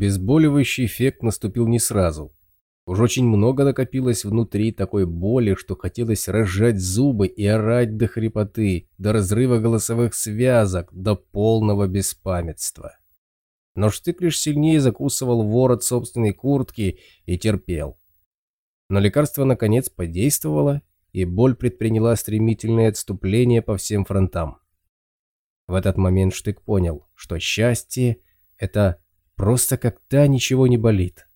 Обезболивающий эффект наступил не сразу. Уж очень много накопилось внутри такой боли, что хотелось разжать зубы и орать до хрипоты, до разрыва голосовых связок, до полного беспамятства. Но Штык лишь сильнее закусывал ворот собственной куртки и терпел. Но лекарство наконец подействовало, и боль предприняла стремительное отступление по всем фронтам. В этот момент Штык понял, что счастье — это просто когда ничего не болит.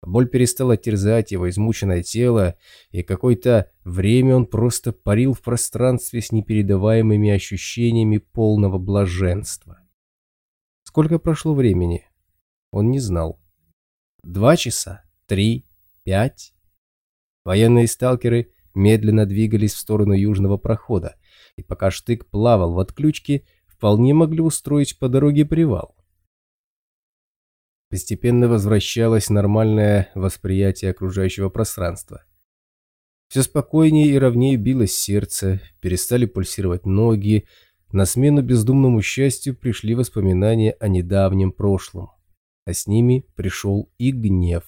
Боль перестала терзать его измученное тело, и какое-то время он просто парил в пространстве с непередаваемыми ощущениями полного блаженства. Сколько прошло времени? Он не знал. Два часа? Три? Пять? Военные сталкеры медленно двигались в сторону южного прохода, и пока Штык плавал в отключке, вполне могли устроить по дороге привал. Постепенно возвращалось нормальное восприятие окружающего пространства. Все спокойнее и ровнее билось сердце, перестали пульсировать ноги, на смену бездумному счастью пришли воспоминания о недавнем прошлом, а с ними пришел и гнев.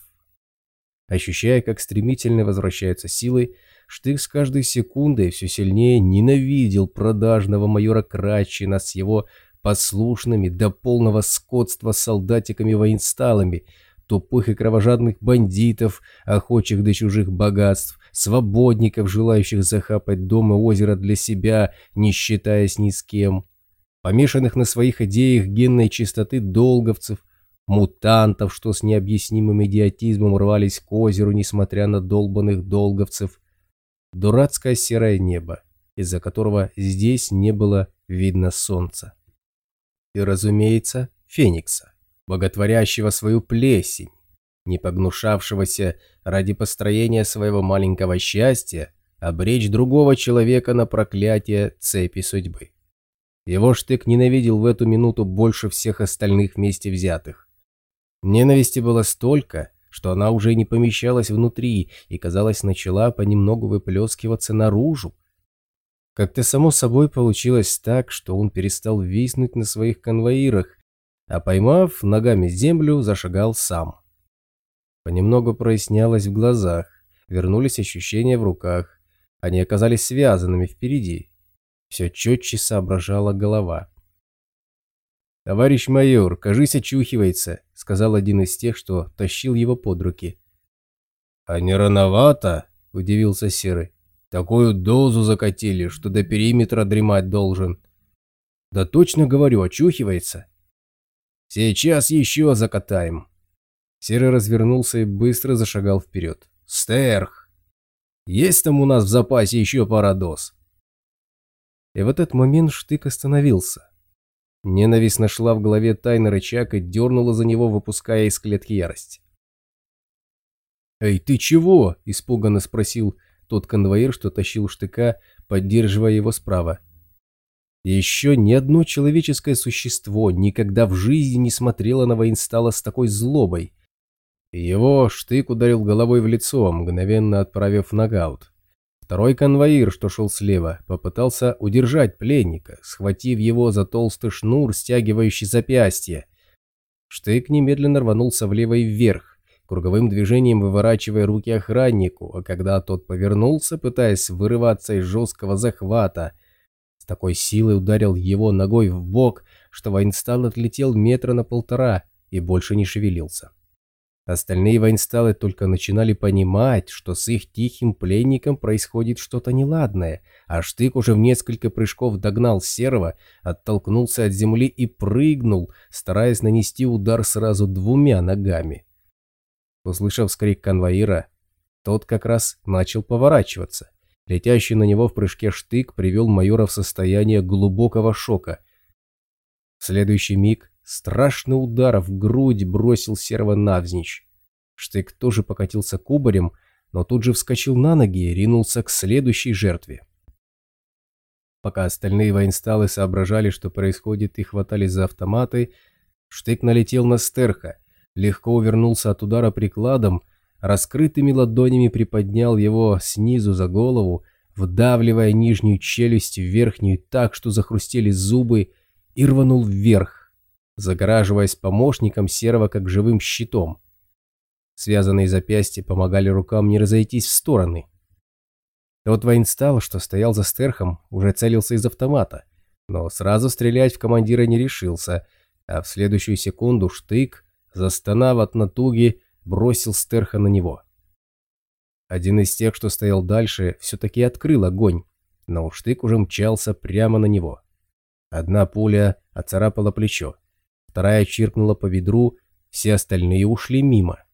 Ощущая, как стремительно возвращаются силы, Штык с каждой секундой все сильнее ненавидел продажного майора Крачина с его послушными до полного скотства солдатиками-воинсталами, тупых и кровожадных бандитов, охочих до чужих богатств, свободников, желающих захапать дом и озеро для себя, не считаясь ни с кем, помешанных на своих идеях генной чистоты долговцев, мутантов, что с необъяснимым идиотизмом рвались к озеру, несмотря на долбанных долговцев, дурацкое серое небо, из-за которого здесь не было видно солнца и, разумеется, Феникса, боготворящего свою плесень, не погнушавшегося ради построения своего маленького счастья обречь другого человека на проклятие цепи судьбы. Его штык ненавидел в эту минуту больше всех остальных вместе взятых. Ненависти было столько, что она уже не помещалась внутри и, казалось, начала понемногу выплескиваться наружу, как-то само собой получилось так, что он перестал виснуть на своих конвоирах, а поймав ногами землю, зашагал сам. Понемногу прояснялось в глазах, вернулись ощущения в руках. Они оказались связанными впереди. Все четче соображала голова. «Товарищ майор, кажись, очухивается», — сказал один из тех, что тащил его под руки. «А не рановато?» — удивился Серый. Такую дозу закатили, что до периметра дремать должен. Да точно говорю, очухивается. Сейчас еще закатаем. Серый развернулся и быстро зашагал вперед. Стерх! Есть там у нас в запасе еще пара доз. И в этот момент Штык остановился. Ненависть нашла в голове тайный рычаг и дернула за него, выпуская из клетки ярость. «Эй, ты чего?» – испуганно спросил тот конвоир, что тащил штыка, поддерживая его справа. еще ни одно человеческое существо никогда в жизни не смотрело на воинстала с такой злобой. Его штык ударил головой в лицо, мгновенно отправив в нокаут. Второй конвоир, что шел слева, попытался удержать пленника, схватив его за толстый шнур, стягивающий запястье. Штык немедленно рванулся влево и вверх, круговым движением выворачивая руки охраннику, а когда тот повернулся, пытаясь вырываться из жесткого захвата, с такой силой ударил его ногой в бок, что воинстал отлетел метра на полтора и больше не шевелился. Остальные воинсталы только начинали понимать, что с их тихим пленником происходит что-то неладное, а Штык уже в несколько прыжков догнал Серого, оттолкнулся от земли и прыгнул, стараясь нанести удар сразу двумя ногами. Услышав скрик конвоира, тот как раз начал поворачиваться. Летящий на него в прыжке штык привел майора в состояние глубокого шока. В следующий миг страшный удар в грудь бросил серого навзничь. Штык тоже покатился кубарем, но тут же вскочил на ноги и ринулся к следующей жертве. Пока остальные воинсталы соображали, что происходит, и хватались за автоматы, Штык налетел на Стерха, легко увернулся от удара прикладом, раскрытыми ладонями приподнял его снизу за голову, вдавливая нижнюю челюсть в верхнюю так, что захрустели зубы, и рванул вверх, загораживаясь помощником Серого как живым щитом. Связанные запястья помогали рукам не разойтись в стороны. Тот воинстал, что стоял за стерхом, уже целился из автомата, но сразу стрелять в командира не решился, а в следующую секунду штык, застонав от натуги, бросил стерха на него. Один из тех, что стоял дальше, все-таки открыл огонь, но штык уже мчался прямо на него. Одна пуля оцарапала плечо, вторая чиркнула по бедру, все остальные ушли мимо.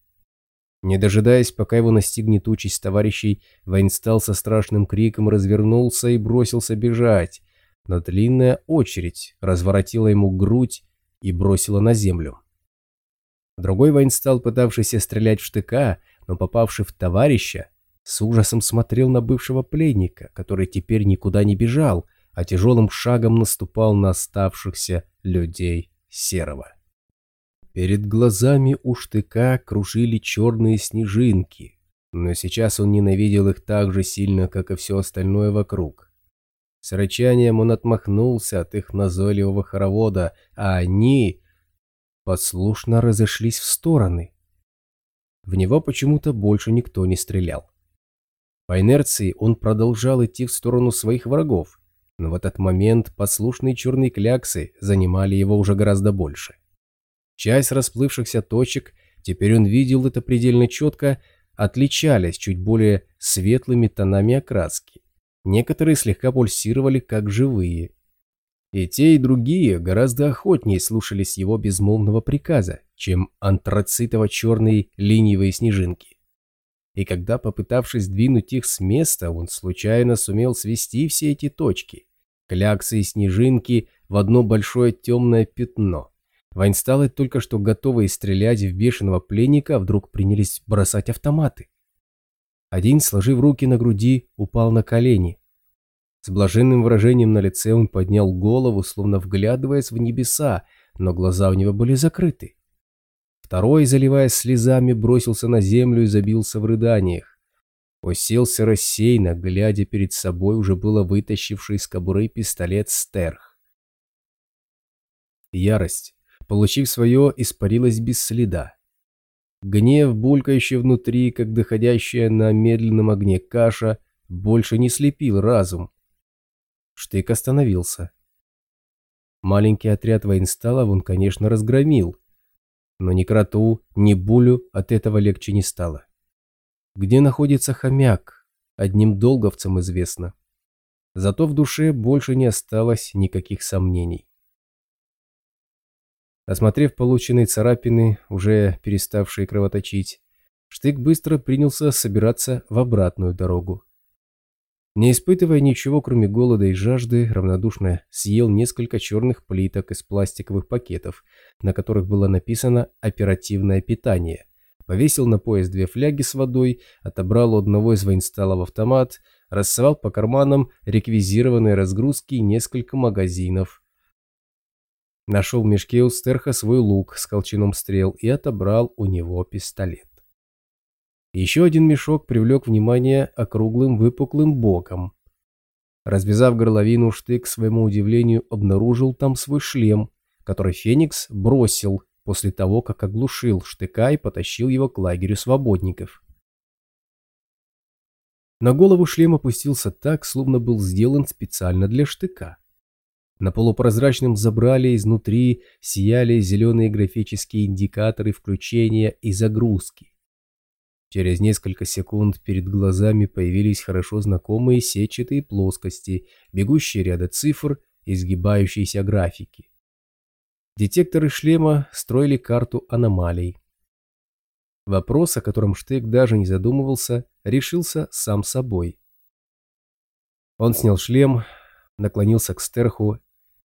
Не дожидаясь, пока его настигнет участь товарищей, Вайнстал со страшным криком развернулся и бросился бежать, но длинная очередь разворотила ему грудь и бросила на землю. Другой Вайнстал, пытавшийся стрелять в штыка, но попавший в товарища, с ужасом смотрел на бывшего пленника, который теперь никуда не бежал, а тяжелым шагом наступал на оставшихся людей Серого. Перед глазами у штыка кружили черные снежинки, но сейчас он ненавидел их так же сильно, как и все остальное вокруг. С рычанием он отмахнулся от их назойливого хоровода, а они послушно разошлись в стороны. В него почему-то больше никто не стрелял. По инерции он продолжал идти в сторону своих врагов, но в этот момент послушные черные кляксы занимали его уже гораздо больше. Часть расплывшихся точек, теперь он видел это предельно четко, отличались чуть более светлыми тонами окраски. Некоторые слегка пульсировали, как живые. И те, и другие гораздо охотнее слушались его безмолвного приказа, чем антрацитово-черные линиевые снежинки. И когда, попытавшись двинуть их с места, он случайно сумел свести все эти точки, кляксы и снежинки, в одно большое темное пятно – Вайнсталы, только что готовые стрелять в бешеного пленника, вдруг принялись бросать автоматы. Один, сложив руки на груди, упал на колени. С блаженным выражением на лице он поднял голову, словно вглядываясь в небеса, но глаза у него были закрыты. Второй, заливаясь слезами, бросился на землю и забился в рыданиях. Уселся рассеянно, глядя перед собой уже было вытащивший из кобуры пистолет Стерх. Ярость, получив свое, испарилась без следа. Гнев, булькающий внутри, как доходящая на медленном огне каша, больше не слепил разум. Штык остановился. Маленький отряд воинсталов он, конечно, разгромил, но ни кроту, ни булю от этого легче не стало. Где находится хомяк, одним долговцам известно. Зато в душе больше не осталось никаких сомнений. Осмотрев полученные царапины, уже переставшие кровоточить, Штык быстро принялся собираться в обратную дорогу. Не испытывая ничего, кроме голода и жажды, равнодушно съел несколько черных плиток из пластиковых пакетов, на которых было написано «Оперативное питание», повесил на пояс две фляги с водой, отобрал у одного из воинсталов автомат, рассовал по карманам реквизированные разгрузки и несколько магазинов, Нашел в мешке у Стерха свой лук с колчаном стрел и отобрал у него пистолет. Еще один мешок привлек внимание округлым выпуклым боком. Развязав горловину, Штык, к своему удивлению, обнаружил там свой шлем, который Феникс бросил после того, как оглушил Штыка и потащил его к лагерю свободников. На голову шлем опустился так, словно был сделан специально для Штыка. На полупрозрачном забрале изнутри сияли зеленые графические индикаторы включения и загрузки. Через несколько секунд перед глазами появились хорошо знакомые сетчатые плоскости, бегущие ряды цифр, изгибающиеся графики. Детекторы шлема строили карту аномалий. Вопрос, о котором Штык даже не задумывался, решился сам собой. Он снял шлем, наклонился к стерху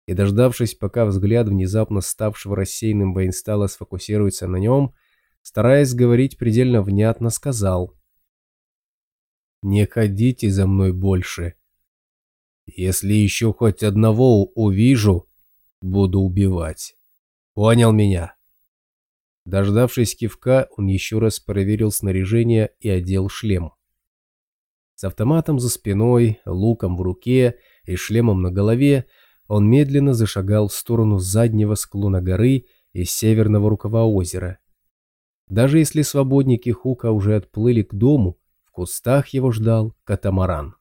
и, дождавшись, пока взгляд внезапно ставшего рассеянным воинстала сфокусируется на нем, стараясь говорить предельно внятно, сказал «Не ходите за мной больше. Если еще хоть одного увижу, буду убивать. Понял меня?» Дождавшись кивка, он еще раз проверил снаряжение и одел шлем. С автоматом за спиной, луком в руке и шлемом на голове он медленно зашагал в сторону заднего склона горы и северного рукава озера. Даже если свободники Хука уже отплыли к дому, в кустах его ждал катамаран.